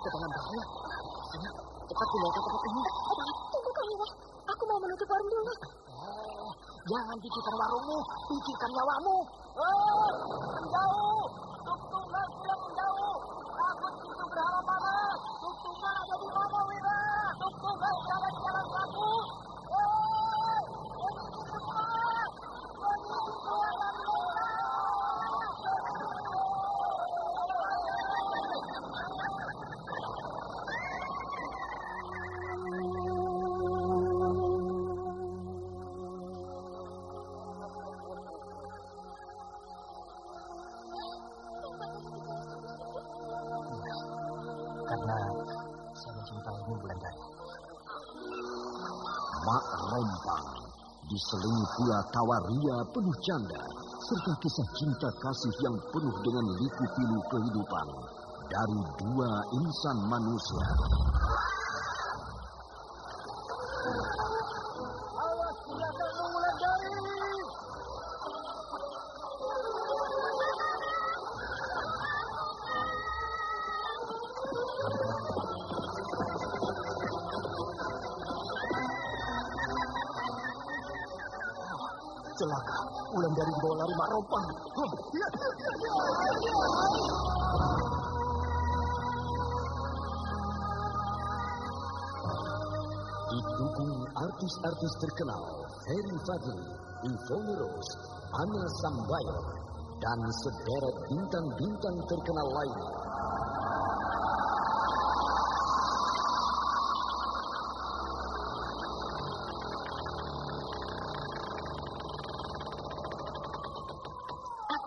Dalam bahaya. Ayo, cepat tinggalkan tempat ini. Tunggu kami, Wah. Aku mau menutup warung dulu. Oh, jangan pikirkan warungmu, pikirkan nyawamu. Oh, menjauh. Tuk tunggal sudah menjauh. Aku itu berharap panas. Tuk tunggal ada di mana, Wira? Tuk tunggal berada diselingi pula tawa ria penuh canda serta kisah cinta kasih yang penuh dengan liku-pilu kehidupan dari dua insan manusia. Celaka, ulang dari dibawa lari mak rompang. Didukung artis-artis terkenal Ferry Fadli, Ivone Rose, Anna Sambayo, dan sederet bintang-bintang terkenal lainnya.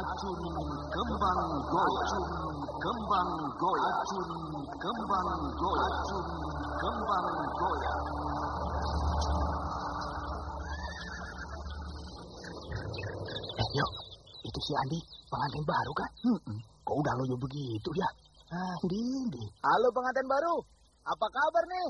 Acun Kembang Goyang Kembang Goyang Acun Kembang Goyang Acun Kembang Goyang Eh, yuk. Itu si Andi, pengantin baru kan? Hmm, kok udah loyo begitu dia? Ah, Dindi. Halo pengantin baru. Apa kabar nih?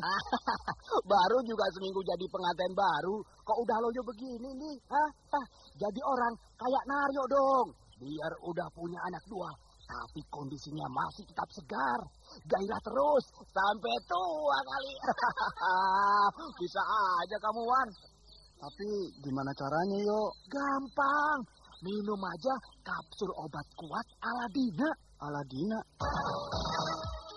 baru juga seminggu jadi pengantin baru. Kok udah loyo begini nih? Hah? Ah, jadi orang kayak Naryo dong. Biar udah punya anak dua. Tapi kondisinya masih tetap segar. Gairah terus. Sampai tua kali. Bisa aja kamu, Wan. Tapi gimana caranya, yo? Gampang. Minum aja kapsul obat kuat Aladina. Aladina?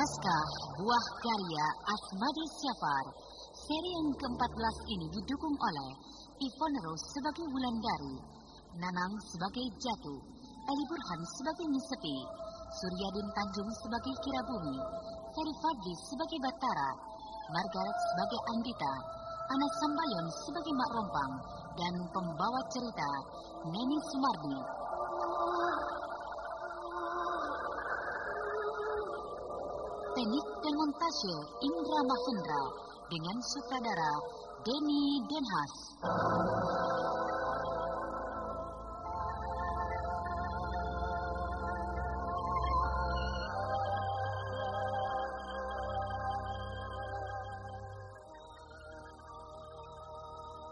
Naskah Buah Karya Asmadi Syafar Seri yang ke-14 ini didukung oleh Ivon Rose sebagai Wulandari Nanang sebagai Jatuh Ali Burhan sebagai Nisepi Suryadin Tanjung sebagai Kirabumi Ferry Fadli sebagai Batara Margaret sebagai Andita Ana Sambayon sebagai Mak Rompang dan pembawa cerita Neni Sumardi. Teknik dan montase Indra Mahendra dengan sutradara Denny Denhas.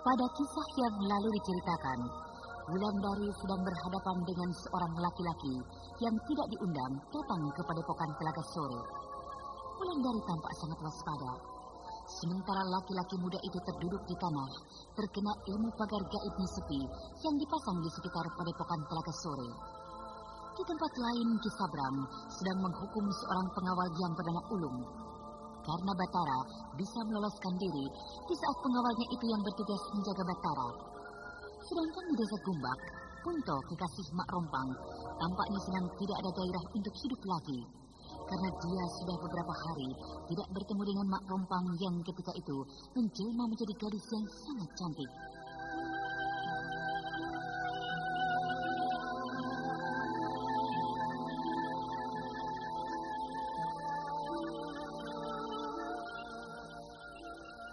Pada kisah yang lalu diceritakan, Wulandari sedang berhadapan dengan seorang laki-laki yang tidak diundang datang ke padepokan Telaga Sore. Wulandari tampak sangat waspada. Sementara laki-laki muda itu terduduk di tanah, terkena ilmu pagar gaib sepi yang dipasang di sekitar padepokan Telaga Sore. Di tempat lain, Kisabram sedang menghukum seorang pengawal yang bernama Ulung karena Batara bisa meloloskan diri di saat pengawalnya itu yang bertugas menjaga Batara. Sedangkan di desa Gumbak, Punto kekasih Mak Rompang tampaknya sedang tidak ada gairah untuk hidup lagi. Karena dia sudah beberapa hari tidak bertemu dengan Mak Rompang yang ketika itu menjelma menjadi gadis yang sangat cantik.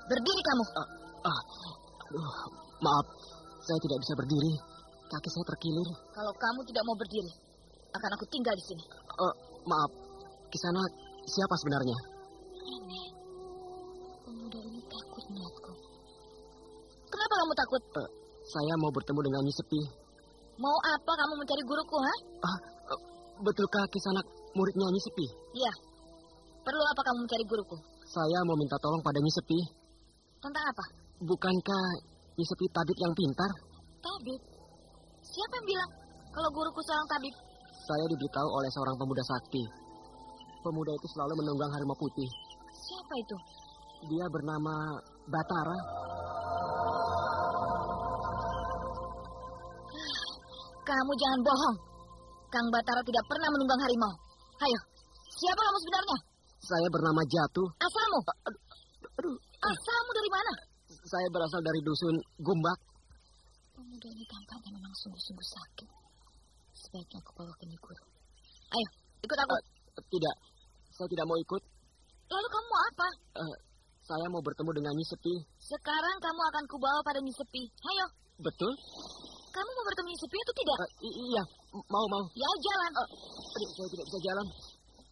Berdiri kamu. Ah, ah, aduh, maaf, saya tidak bisa berdiri. Kaki saya terkilir. Kalau kamu tidak mau berdiri, akan aku tinggal di sini. Uh, maaf, Kisana siapa sebenarnya? Ini, pemuda ini takut melihatku. Kenapa kamu takut? Uh, saya mau bertemu dengan Nyi Sepi. Mau apa kamu mencari guruku, ha? Ah, uh, betulkah Kisana muridnya Nyi Sepi? Iya. Perlu apa kamu mencari guruku? Saya mau minta tolong pada Nyi Sepi. Tentang apa? Bukankah Nyi Sepi tabib yang pintar? Tabib? Siapa yang bilang kalau guruku seorang tabib? Saya diberitahu oleh seorang pemuda sakti. Pemuda itu selalu menunggang harimau putih. Siapa itu? Dia bernama Batara. Kamu jangan bohong. Kang Batara tidak pernah menunggang harimau. Ayo, siapa kamu sebenarnya? Saya bernama Jatuh. Asalmu? Aduh. Asalmu dari mana? Saya berasal dari dusun Gumbak. Pemuda ini tampaknya memang sungguh-sungguh sakit. Sebaiknya aku bawa ke Guru. Ayo, ikut aku. Uh, tidak, saya tidak mau ikut. Lalu kamu mau apa? Uh, saya mau bertemu dengan Nyi Sepi. Sekarang kamu akan kubawa pada Nyi Sepi. Ayo. Betul? Kamu mau bertemu Nyi Sepi atau tidak? Uh, iya, mau, mau. Ya, jalan. Uh, aduh, saya tidak bisa jalan.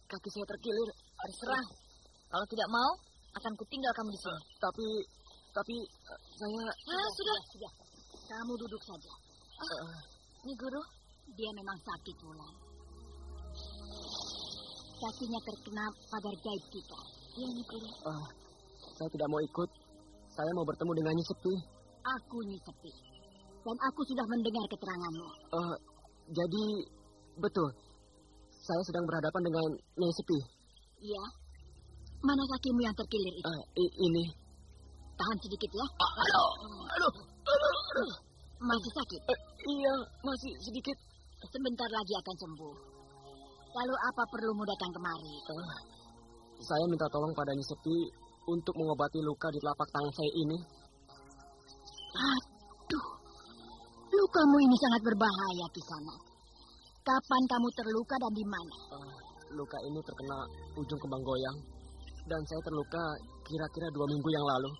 Kaki saya terkilir. Terserah. Kalau tidak mau, akan kutinggal kamu di sini. Uh, tapi, tapi uh, saya... Ah, sudah. Sudah. Kamu duduk saja. Uh, Nyi Guru, dia memang sakit, Wulan. Kakinya terkena pagar gaib kita. Iya, Nyi Guru. Uh, saya tidak mau ikut. Saya mau bertemu dengan Nyi Sepi. Aku Nyi Sepi. Dan aku sudah mendengar keteranganmu. Uh, jadi, betul. Saya sedang berhadapan dengan Nyai Sepi. Iya. Mana kakimu yang terkilir itu? Uh, ini. Tahan sedikit ya. Aduh, aduh, aduh, aduh. Masih sakit? Uh, iya, masih sedikit. Sebentar lagi akan sembuh. Lalu apa perlumu datang kemari? Uh, saya minta tolong pada Sepi untuk mengobati luka di telapak tangan saya ini. Aduh, lukamu ini sangat berbahaya, Kisana. Kapan kamu terluka dan di mana? Uh, luka ini terkena ujung kembang goyang. Dan saya terluka kira-kira dua minggu yang lalu.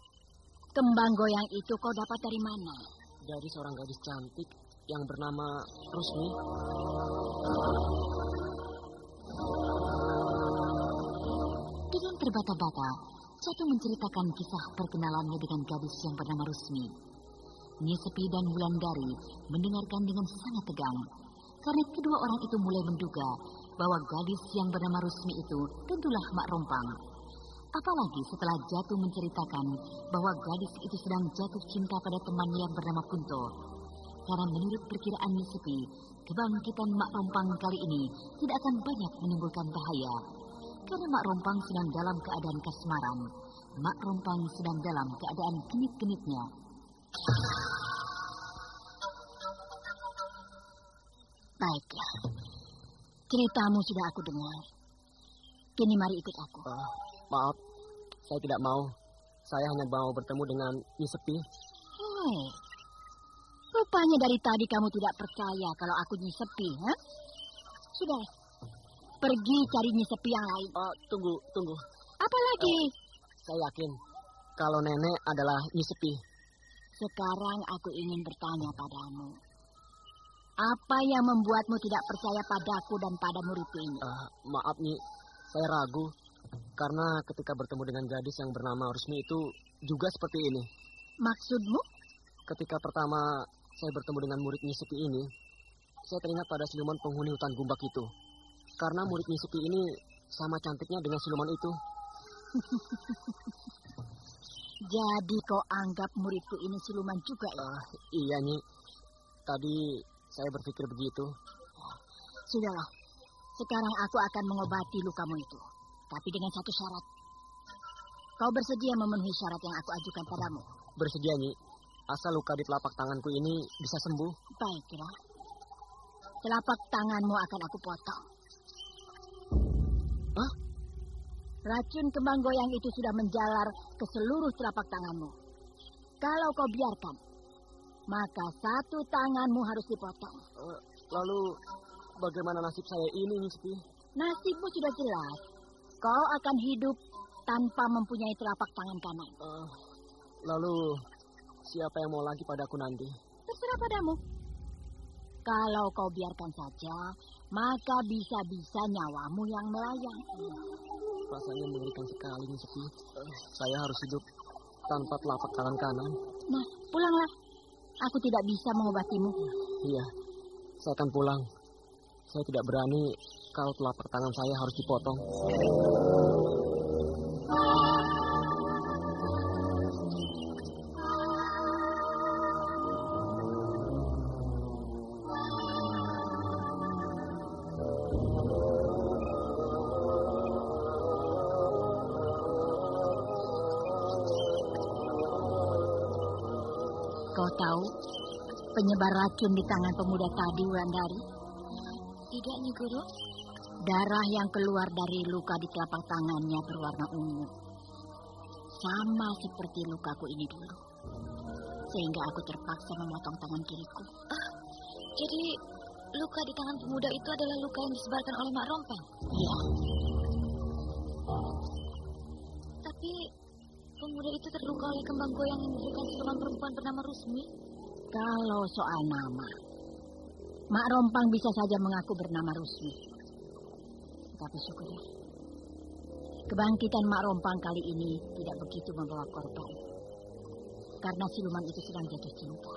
Kembang goyang itu kau dapat dari mana? Dari seorang gadis cantik yang bernama Rusmi. Dengan terbata-bata, Jatuh menceritakan kisah perkenalannya dengan gadis yang bernama Rusmi. Nyesepi dan Wulandari mendengarkan dengan sangat tegang, karena kedua orang itu mulai menduga bahwa gadis yang bernama Rusmi itu tentulah Mak Rompang. Apalagi setelah Jatuh menceritakan bahwa gadis itu sedang jatuh cinta pada temannya yang bernama Kunto. Karena menurut perkiraan Nyesepi, kebangkitan Mak Rompang kali ini tidak akan banyak menimbulkan bahaya. Karena Mak Rompang sedang dalam keadaan kasmaran, Mak Rompang sedang dalam keadaan genit-genitnya. Baiklah, ceritamu sudah aku dengar. Kini mari ikut aku. Uh, maaf, saya tidak mau. Saya hanya mau bertemu dengan Nyi Sepi. Hei, rupanya dari tadi kamu tidak percaya kalau aku Nyi Sepi, ha? Sudah, pergi cari Nyi Sepi yang lain. Uh, tunggu, tunggu. Apa lagi? Uh, saya yakin kalau nenek adalah Nyi Sepi. Sekarang aku ingin bertanya padamu. Apa yang membuatmu tidak percaya padaku dan pada muridku ini? Uh, maaf, Nyi. Saya ragu. Karena ketika bertemu dengan gadis yang bernama Rusmi itu juga seperti ini. Maksudmu? Ketika pertama saya bertemu dengan murid Nyi ini, saya teringat pada siluman penghuni hutan gumbak itu. Karena murid Nyi ini sama cantiknya dengan siluman itu. Jadi kau anggap muridku ini siluman juga ya? Uh, iya, Nyi. Tadi saya berpikir begitu. Sudahlah. Sekarang aku akan mengobati lukamu itu. Tapi dengan satu syarat. Kau bersedia memenuhi syarat yang aku ajukan padamu? Bersedia, Nyi. Asal luka di telapak tanganku ini bisa sembuh. Baiklah. Telapak tanganmu akan aku potong. Racun kembang goyang itu sudah menjalar ke seluruh telapak tanganmu. Kalau kau biarkan, maka satu tanganmu harus dipotong. Uh, lalu bagaimana nasib saya ini, Nispi? Nasibmu sudah jelas. Kau akan hidup tanpa mempunyai telapak tangan kanan. Uh, lalu siapa yang mau lagi padaku nanti? Terserah padamu. Kalau kau biarkan saja, maka bisa-bisa nyawamu yang melayang. Rasanya mengerikan sekali. Uh, saya harus hidup tanpa telapak tangan kanan. Nah, pulanglah. Aku tidak bisa mengobatimu. Iya, saya akan pulang. Saya tidak berani kalau telapak tangan saya harus dipotong. Racun di tangan pemuda tadi, Wulandari? Tidak, Nyi Guru. Darah yang keluar dari luka di telapak tangannya berwarna ungu. Sama seperti lukaku ini dulu. Sehingga aku terpaksa memotong tangan kiriku. Ah, jadi luka di tangan pemuda itu adalah luka yang disebarkan oleh Mak Rompang? Iya. Tapi pemuda itu terluka oleh kembang goyang yang diberikan siluman perempuan bernama Rusmi? Kalau soal nama, Mak Rompang bisa saja mengaku bernama Rusmi. Tapi syukur ya. Kebangkitan Mak Rompang kali ini tidak begitu membawa korban. Karena siluman itu sedang jatuh cinta.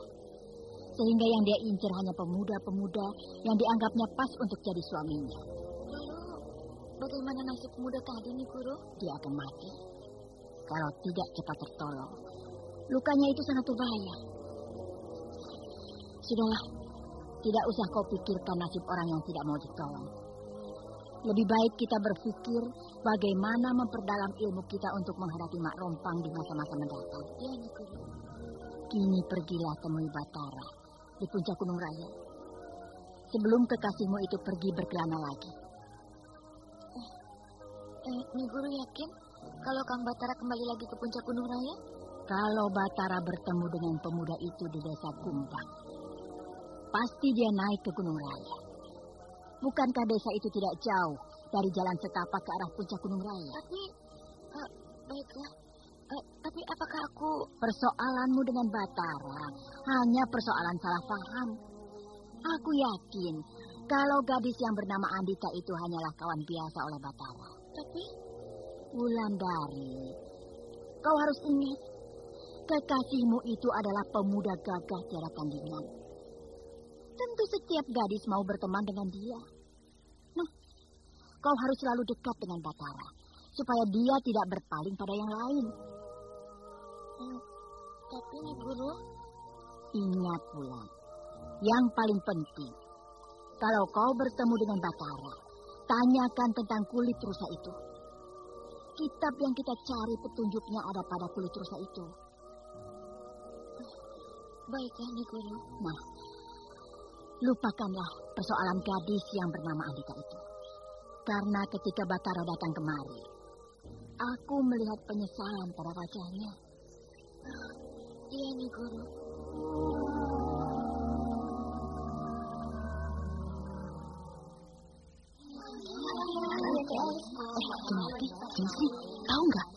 Sehingga yang dia incar hanya pemuda-pemuda yang dianggapnya pas untuk jadi suaminya. Bagaimana nasib pemuda tadi nih, Guru? Dia akan mati. Kalau tidak cepat tertolong. Lukanya itu sangat berbahaya. Sudahlah, tidak usah kau pikirkan nasib orang yang tidak mau ditolong. Lebih baik kita berpikir bagaimana memperdalam ilmu kita untuk menghadapi Mak Rompang di masa-masa mendatang. Ya, Guru. Kini pergilah temui Batara di puncak Gunung Raya. Sebelum kekasihmu itu pergi berkelana lagi. Eh, eh, Nyi Guru yakin kalau Kang Batara kembali lagi ke puncak Gunung Raya? Kalau Batara bertemu dengan pemuda itu di desa Kumbang, pasti dia naik ke Gunung Raya. Bukankah desa itu tidak jauh dari jalan setapak ke arah puncak Gunung Raya? Tapi, uh, baiklah. Uh, tapi apakah aku... Persoalanmu dengan Batara hanya persoalan salah paham. Aku yakin kalau gadis yang bernama Andita itu hanyalah kawan biasa oleh Batara. Tapi... Wulandari, kau harus ingat, kekasihmu itu adalah pemuda gagah tiada tandingan. Tentu setiap gadis mau berteman dengan dia. Nah, kau harus selalu dekat dengan Batara, supaya dia tidak berpaling pada yang lain. Hmm, tapi, Guru... Ingat, Bulan. Yang paling penting, kalau kau bertemu dengan Batara, tanyakan tentang kulit rusa itu. kitab yang kita cari petunjuknya ada pada kulit rusa itu. Baiklah, Guru. Nah, lupakanlah persoalan gadis yang bernama Andika itu. Karena ketika Batara datang kemari, aku melihat penyesalan pada wajahnya. Iya, Nyi Guru. Jengtuti, Jengsi, tahu nggak?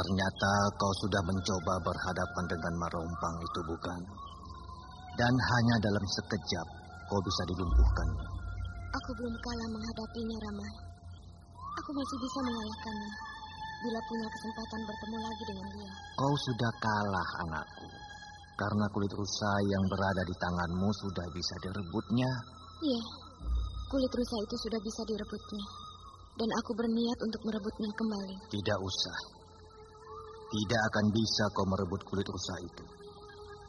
Ternyata kau sudah mencoba berhadapan dengan Marompang itu bukan? Dan hanya dalam sekejap kau bisa dilumpuhkan. Aku belum kalah menghadapinya, Rama. Aku masih bisa mengalahkannya bila punya kesempatan bertemu lagi dengan dia. Kau sudah kalah, anakku. Karena kulit rusa yang berada di tanganmu sudah bisa direbutnya. Iya, kulit rusa itu sudah bisa direbutnya. Dan aku berniat untuk merebutnya kembali. Tidak usah. Tidak akan bisa kau merebut kulit rusa itu.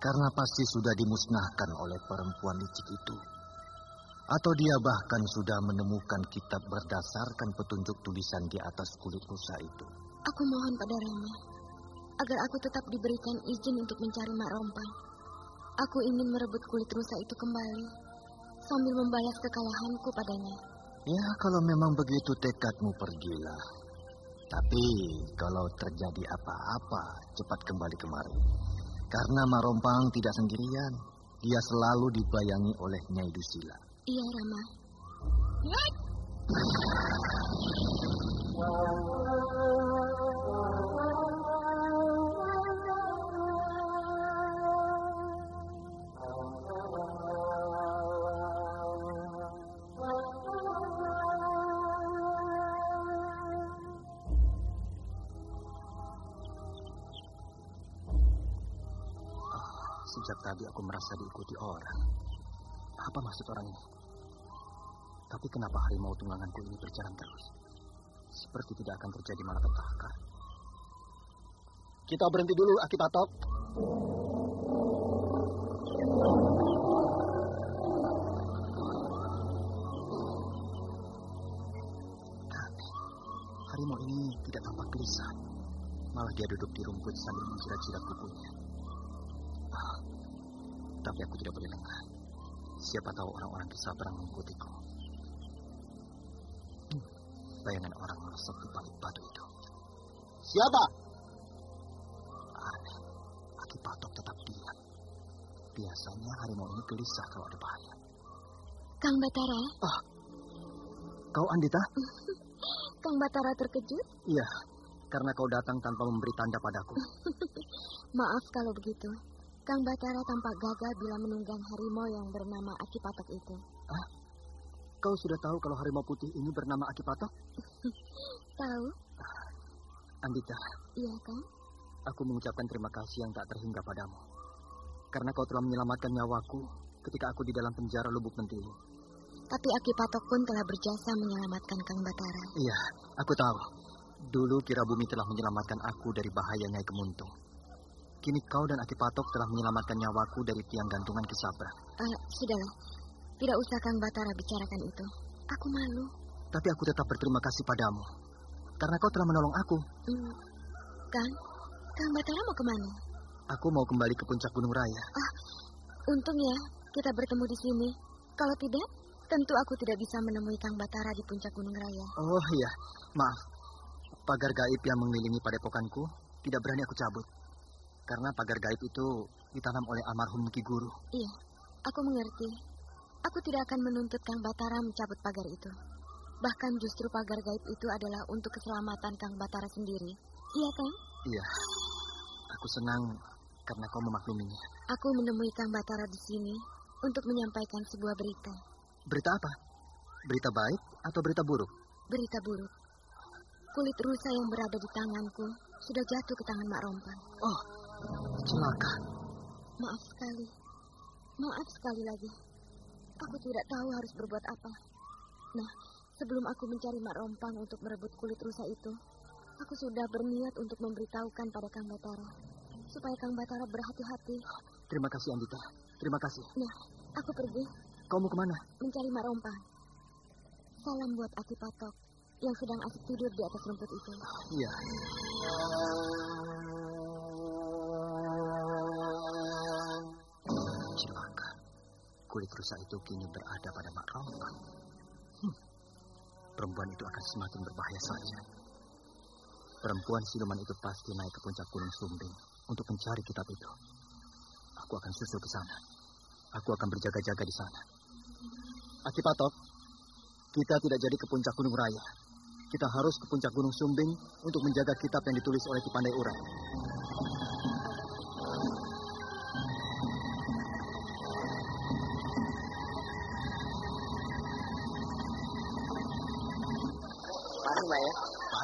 Karena pasti sudah dimusnahkan oleh perempuan licik itu. Atau dia bahkan sudah menemukan kitab berdasarkan petunjuk tulisan di atas kulit rusa itu. Aku mohon pada Rama, agar aku tetap diberikan izin untuk mencari Mak Rompang. Aku ingin merebut kulit rusa itu kembali, sambil membalas kekalahanku padanya. Ya, kalau memang begitu tekadmu pergilah. Tapi kalau terjadi apa-apa, cepat kembali kemari. Karena Marompang tidak sendirian. Dia selalu dibayangi oleh Nyai Dusila. Iya, Rama. Sejak tadi aku merasa diikuti orang. Apa maksud orang ini? Tapi kenapa harimau tungganganku ini berjalan terus? Seperti tidak akan terjadi malapetaka. Kita berhenti dulu, Aki Patok. Aneh, harimau ini tidak tampak gelisah. Malah dia duduk di rumput sambil menjilat-jilat kukunya. Tapi aku tidak boleh lengah. Siapa tahu orang-orang bisa berang mengikutiku. Hmm, bayangan orang merosot di balik batu itu. Siapa? Aneh, Aki Patok tetap diam. Biasanya harimau ini gelisah kalau ada bahaya. Kang Batara, Ah, kau Andita? Kang Batara terkejut? Iya, karena kau datang tanpa memberi tanda padaku. Maaf kalau begitu. Kang Batara tampak gagah bila menunggang harimau yang bernama Aki Patok itu. Ah, kau sudah tahu kalau harimau putih ini bernama Aki Patok? Tahu? Andita, Iya kan? aku mengucapkan terima kasih yang tak terhingga padamu. Karena kau telah menyelamatkan nyawaku ketika aku di dalam penjara lubuk mentiwi. Tapi Aki Patok pun telah berjasa menyelamatkan Kang Batara. Iya, aku tahu. Dulu Kira Bumi telah menyelamatkan aku dari bahaya Nyai Kemuntung. Kini kau dan Aki Patok telah menyelamatkan nyawaku dari tiang gantungan Kisabra. Ah, sudahlah. Tidak usah Kang Batara bicarakan itu. Aku malu. Tapi aku tetap berterima kasih padamu. Karena kau telah menolong aku. Hmm. Kang, Kang Batara mau ke mana? Aku mau kembali ke puncak Gunung Raya. Untung ya kita bertemu di sini. Kalau tidak, Tentu aku tidak bisa menemui Kang Batara di puncak Gunung Raya. Oh iya, maaf. Pagar gaib yang mengelilingi padepokanku tidak berani aku cabut. Karena pagar gaib itu ditanam oleh almarhum Ki Guru. Iya, aku mengerti. Aku tidak akan menuntut Kang Batara mencabut pagar itu. Bahkan justru pagar gaib itu adalah untuk keselamatan Kang Batara sendiri. Iya, Kang? Iya. Aku senang karena kau memakluminya. Aku menemui Kang Batara di sini untuk menyampaikan sebuah berita. Berita apa? Berita baik atau berita buruk? Berita buruk. Kulit rusa yang berada di tanganku sudah jatuh ke tangan Mak Rompang. Oh, celaka. Maaf sekali. Maaf sekali lagi. Aku tidak tahu harus berbuat apa. Nah, sebelum aku mencari Mak Rompang untuk merebut kulit rusa itu, aku sudah berniat untuk memberitahukan pada Kang Batara. Supaya Kang Batara berhati-hati. Terima kasih, Andita. Terima kasih. Nah, aku pergi. Kau mau ke mana? Mencari Mak Rompang. Salam buat Aki Patok yang sedang asik tidur di atas rumput itu. Iya. Celaka. Kulit rusa itu kini berada pada Mak Rompang. Hmm. Perempuan itu akan semakin berbahaya saja. Perempuan siluman itu pasti naik ke puncak Gunung Sumbing untuk mencari kitab itu. Aku akan susul ke sana. Aku akan berjaga-jaga di sana. Aki Patok, kita tidak jadi ke puncak Gunung Raya. Kita harus ke puncak Gunung Sumbing untuk menjaga kitab yang ditulis oleh Ki Pandai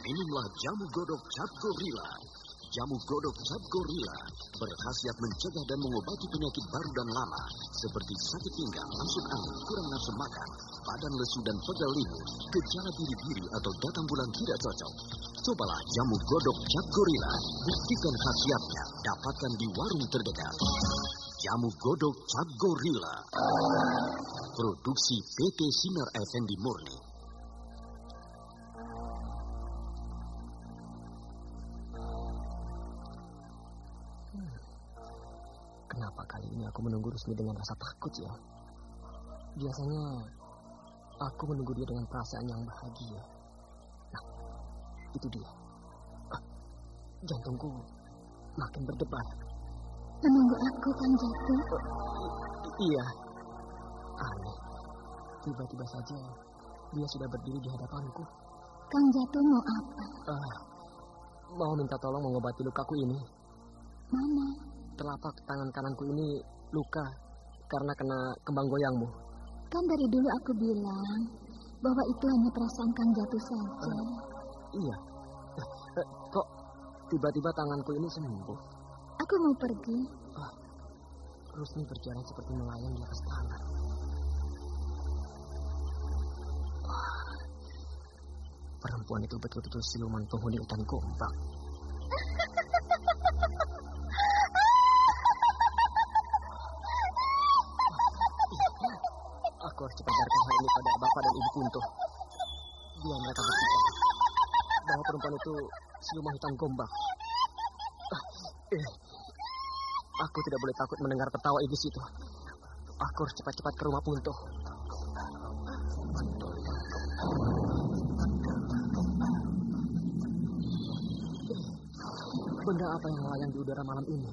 Minumlah jamu godok cap gorila. Jamu godok cap gorila berkhasiat mencegah dan mengobati penyakit baru dan lama seperti sakit pinggang, masuk angin, kurang nafsu makan, badan lesu dan pegal linu, gejala biri-biri atau datang bulan tidak cocok. Cobalah jamu godok cap gorila. Buktikan khasiatnya. Dapatkan di warung terdekat. Jamu godok cap gorila. Produksi PT Sinar Effendi Murni. Kali ini aku menunggu Rusmi dengan rasa takut ya? Biasanya aku menunggu dia dengan perasaan yang bahagia. Nah, itu dia. Ah, jantungku makin berdebar. Menunggu aku kan jatuh. I- iya. Aneh. Tiba-tiba saja dia sudah berdiri di hadapanku. Kang Jatuh mau apa? Ah, mau minta tolong mengobati lukaku ini. Mana? Telapak tangan kananku ini luka karena kena kembang goyangmu. Kan dari dulu aku bilang bahwa itu hanya perasaan Kang Jatuh saja. Iya. Eh, eh, kok tiba-tiba tanganku ini sembuh? Aku mau pergi. Rusmi berjalan seperti melayang di atas tanah. Perempuan itu betul-betul siluman penghuni hutan gombak. Aku harus cepat berikan hal ini pada bapak dan ibu Kunto. Biar mereka berpikir bahwa perempuan itu siluman hutan gombak. Ah, eh, Aku tidak boleh takut mendengar tertawa iblis itu. Aku harus cepat-cepat ke rumah Punto. Benda apa yang melayang di udara malam ini?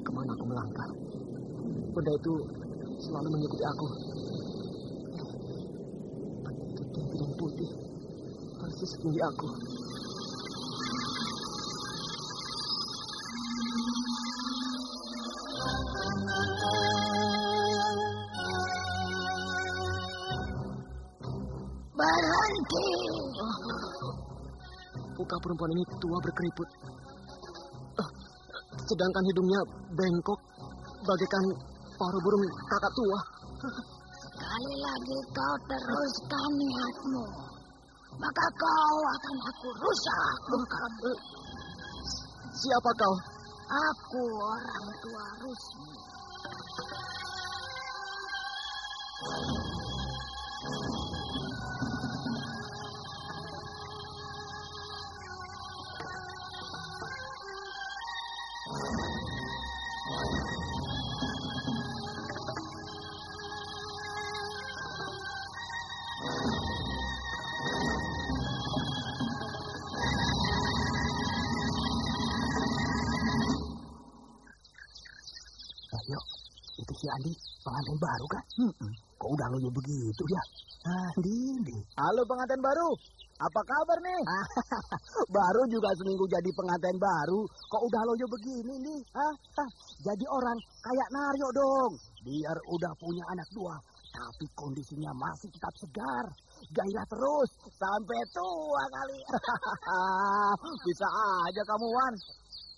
Ke mana aku melangkah? Benda itu selalu mengikuti aku. Itu tinggi dan putih. Persis setinggi aku. Berhenti. Muka perempuan ini tua berkeriput. Ah, Sedangkan hidungnya bengkok bagaikan paruh burung kakak tua. Sekali lagi kau teruskan niatmu, maka kau akan aku rusak mukamu. Siapa kau? Aku orang tua Rusmi. Andi pengantin baru kan? Hmm, kok udah loyo begitu ya? Ah, Dindi. Halo pengantin baru. Apa kabar nih? baru juga seminggu jadi pengantin baru. Kok udah loyo begini nih? Hah? Jadi orang kayak Naryo dong. Biar udah punya anak dua. Tapi kondisinya masih tetap segar. Gairah terus. Sampai tua kali. Bisa aja kamu, Wan.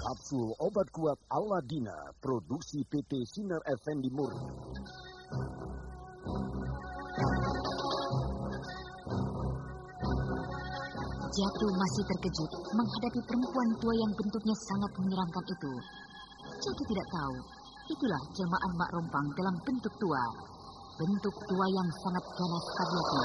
Kapsul obat kuat Aladina, produksi PT Sinar Effendi Murni. Jatuh masih terkejut menghadapi perempuan tua yang bentuknya sangat menyeramkan itu. Jatuh tidak tahu, itulah jelmaan Mak Rompang dalam bentuk tua. Bentuk tua yang sangat ganas tabiatnya.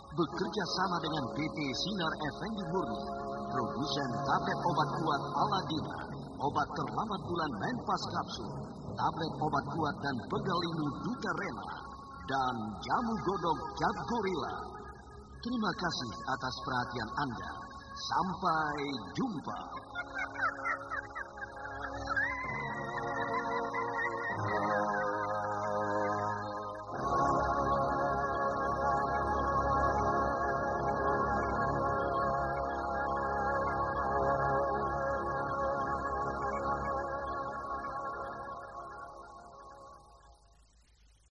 bekerja sama dengan PT Sinar Effendi Murni, produsen tablet obat kuat Aladina, obat terlambat bulan Menpas Kapsul, tablet obat kuat dan pegalinu Duta Rena, dan jamu godok Cap Gorilla. Terima kasih atas perhatian Anda. Sampai jumpa.